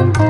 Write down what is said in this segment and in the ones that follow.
thank you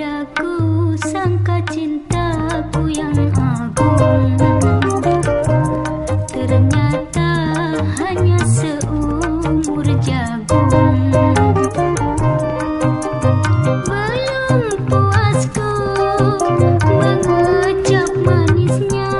padaku sangka cintaku yang agung. Ternyata hanya seumur jagung. Belum puasku mengucap manisnya.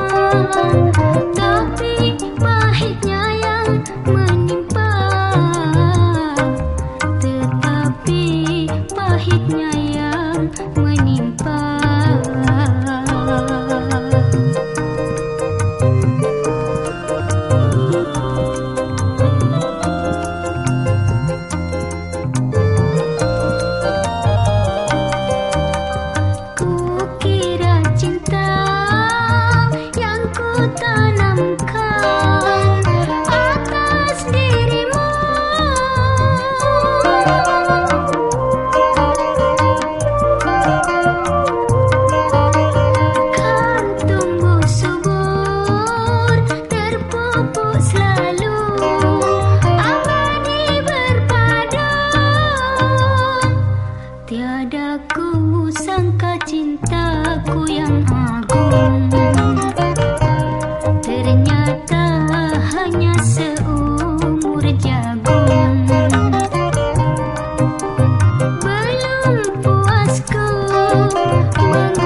moment